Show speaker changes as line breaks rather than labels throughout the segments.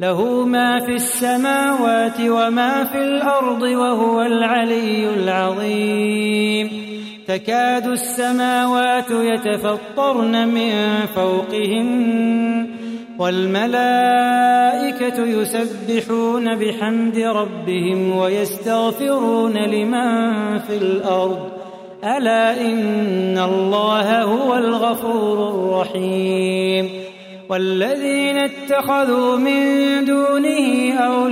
له ما في السماوات وما في الأرض وهو العلي العظيم. تكاد السماوات يتفطرن من فوقهن والملائكة يسبحون بحمد ربهم ويستغفرون لمن في الأرض. ألا إن الله هو الغفور الرحيم. والذين اتخذوا من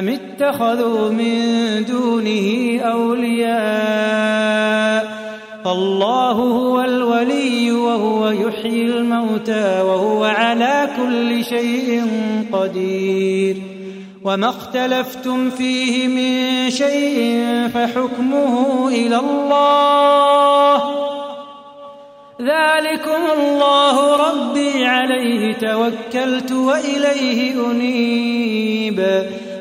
أم اتخذوا من دونه أولياء فالله هو الولي وهو يحيي الموتى وهو على كل شيء قدير وما اختلفتم فيه من شيء فحكمه إلى الله ذلكم الله ربي عليه توكلت وإليه أنيب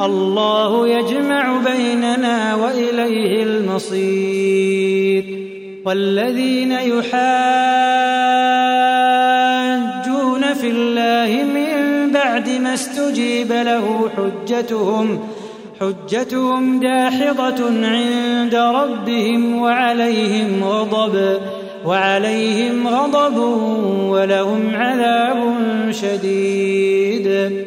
الله يجمع بيننا وإليه المصير. والذين يحاجون في الله من بعد ما استجيب له حجتهم حجتهم داحضة عند ربهم وعليهم غضب وعليهم غضب ولهم عذاب شديد.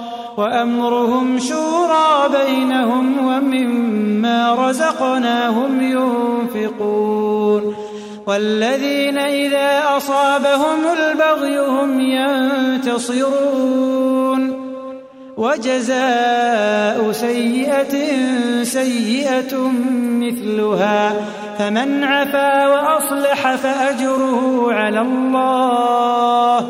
وأمرهم شورى بينهم ومما رزقناهم ينفقون والذين إذا أصابهم البغي هم ينتصرون وجزاء سيئة سيئة مثلها فمن عفا وأصلح فأجره على الله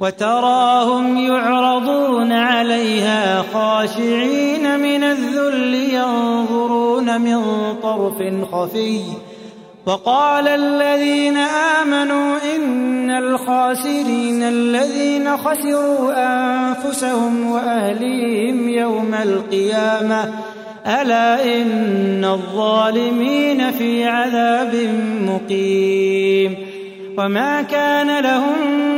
وتراهم يعرضون عليها خاشعين من الذل ينظرون من طرف خفي. وقال الذين آمنوا إن الخاسرين الذين خسروا أنفسهم وأهليهم يوم القيامة. ألا إن الظالمين في عذاب مقيم. وما كان لهم